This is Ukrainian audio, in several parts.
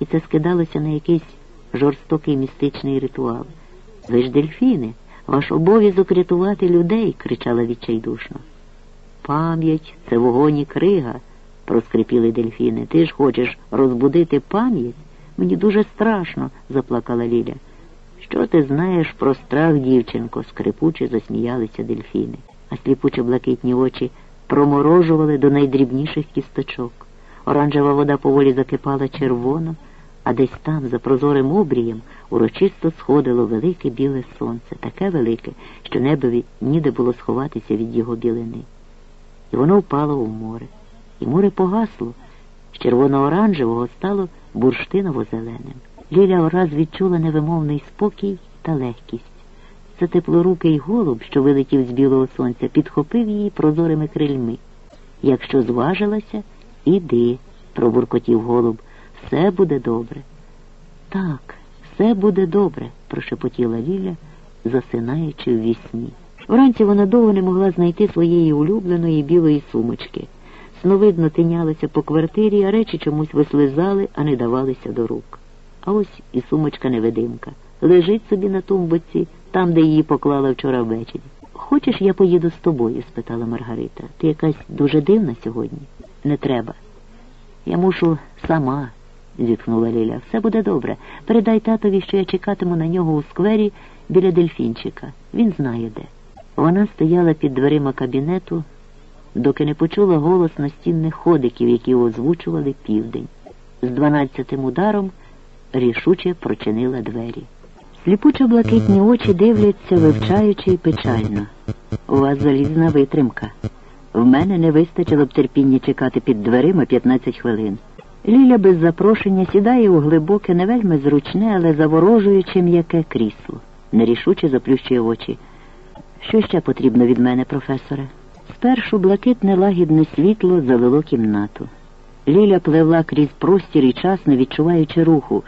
і це скидалося на якийсь жорстокий містичний ритуал. Ви ж дельфіни, ваш обов'язок рятувати людей, кричала відчайдушно. Пам'ять це вогонь і крига, проскрипіли дельфіни. Ти ж хочеш розбудити пам'ять? Мені дуже страшно, заплакала Ліля. Що ти знаєш про страх, дівчинко? скрипуче засміялися дельфіни, а сліпуче блакитні очі проморожували до найдрібніших кісточок. Оранжева вода поволі закипала червоно, а десь там, за прозорим обрієм, урочисто сходило велике біле сонце, таке велике, що небові ніде було сховатися від його білини. І воно впало у море. І море погасло, з червоно-оранжевого стало бурштиново-зеленим. Ліля ораз відчула невимовний спокій та легкість. Це теплорукий голуб, що вилетів з білого сонця, підхопив її прозорими крильми. Якщо зважилася, іди, пробуркотів голуб, все буде добре. Так, все буде добре, прошепотіла Ліля, засинаючи в вісні. Вранці вона довго не могла знайти своєї улюбленої білої сумочки. Сновидно тинялися по квартирі, а речі чомусь вислизали, а не давалися до рук. А ось і сумочка невидимка. Лежить собі на тумбоці, там, де її поклала вчора ввечері. Хочеш, я поїду з тобою? спитала Маргарита. Ти якась дуже дивна сьогодні? Не треба. Я мушу сама, зітхнула Ліля. Все буде добре. Передай татові, що я чекатиму на нього у сквері біля дельфінчика. Він знає де. Вона стояла під дверима кабінету, доки не почула голос настінних ходиків, які озвучували південь. З дванадцятим ударом рішуче прочинила двері. Сліпучо блакитні очі дивляться, вивчаючи й печально. У вас залізна витримка. В мене не вистачило б терпіння чекати під дверима 15 хвилин. Ліля без запрошення сідає у глибоке, не вельми зручне, але заворожуюче м'яке крісло. Нерішуче заплющує очі. Що ще потрібно від мене, професоре? Спершу блакитне лагідне світло залило кімнату. Ліля пливла крізь простір і час, не відчуваючи руху,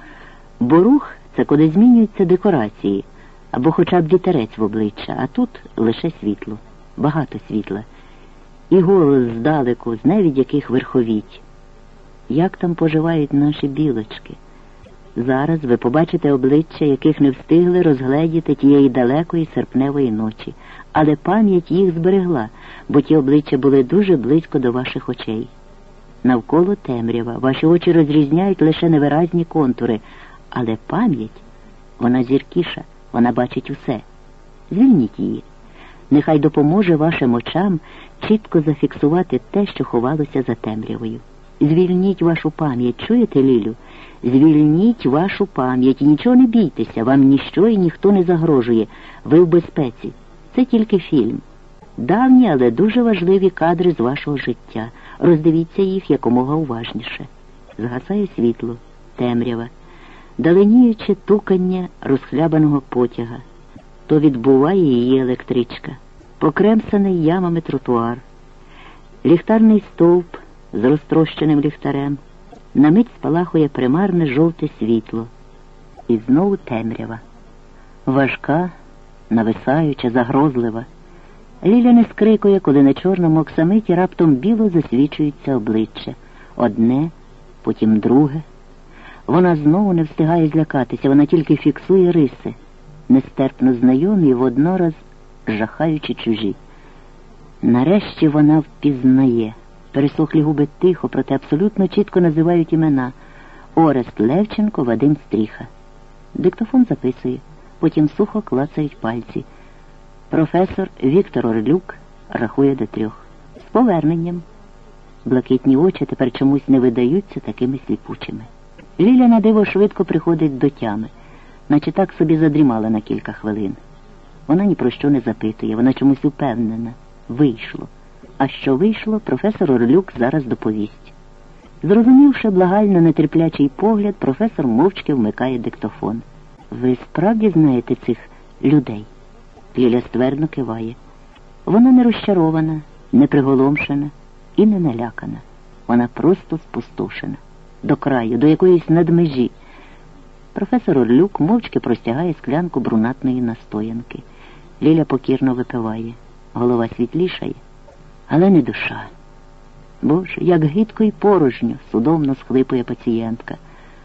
бо рух це коли змінюються декорації або хоча б вітерець в обличчя, а тут лише світло, багато світла. І голос здалеку, з невід яких верховіть. Як там поживають наші білочки? Зараз ви побачите обличчя, яких не встигли розгледіти тієї далекої серпневої ночі, але пам'ять їх зберегла, бо ті обличчя були дуже близько до ваших очей. Навколо темрява, ваші очі розрізняють лише невиразні контури, але пам'ять, вона зіркіша, вона бачить усе. Звільніть її. Нехай допоможе вашим очам чітко зафіксувати те, що ховалося за темрявою. Звільніть вашу пам'ять, чуєте, Лілю? Звільніть вашу пам'ять нічого не бійтеся, вам ніщо і ніхто не загрожує. Ви в безпеці. Це тільки фільм. Давні, але дуже важливі кадри з вашого життя. Роздивіться їх якомога уважніше. Згасає світло, темрява, даленіюче тукання розхлябаного потяга. То відбуває її електричка, покремсаний ямами тротуар, ліхтарний стовп з розтрощеним ліхтарем. На мить спалахує примарне жовте світло. І знову темрява. Важка, нависаюча, загрозлива. Ліля не скрикує, коли на чорному оксамиті раптом біло засвічується обличчя. Одне, потім друге. Вона знову не встигає злякатися, вона тільки фіксує риси, нестерпно знайомі, воднораз жахаючи чужі. Нарешті вона впізнає. Пересохлі губи тихо, проте абсолютно чітко називають імена Орест Левченко, Вадим Стріха. Диктофон записує, потім сухо клацають пальці. Професор Віктор Орлюк рахує до трьох. З поверненням. Блакитні очі тепер чомусь не видаються такими сліпучими. Ліля на диво швидко приходить до тями, наче так собі задрімала на кілька хвилин. Вона ні про що не запитує, вона чомусь упевнена. Вийшло. А що вийшло, професор Орлюк зараз доповість. Зрозумівши благально нетерплячий погляд, професор мовчки вмикає диктофон. Ви справді знаєте цих людей? Ліля ствердно киває. Вона не розчарована, не приголомшена і не налякана. Вона просто спустошена. До краю, до якоїсь надмежі. Професор Орлюк мовчки простягає склянку брунатної настоянки. Ліля покірно випиває. Голова світлішає але не душа. Боже, як гидко й порожньо, судомно схлипує пацієнтка.